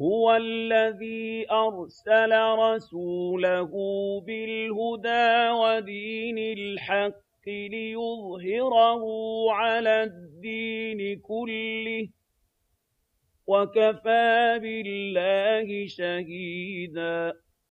هُوَ الَّذِي أَرْسَلَ رَسُولَهُ بِالْهُدَىٰ وَدِينِ الْحَقِّ لِيُظْهِرَهُ عَلَى الدِّينِ كُلِّهِ ۚ وَكَفَىٰ بِاللَّهِ شَهِيدًا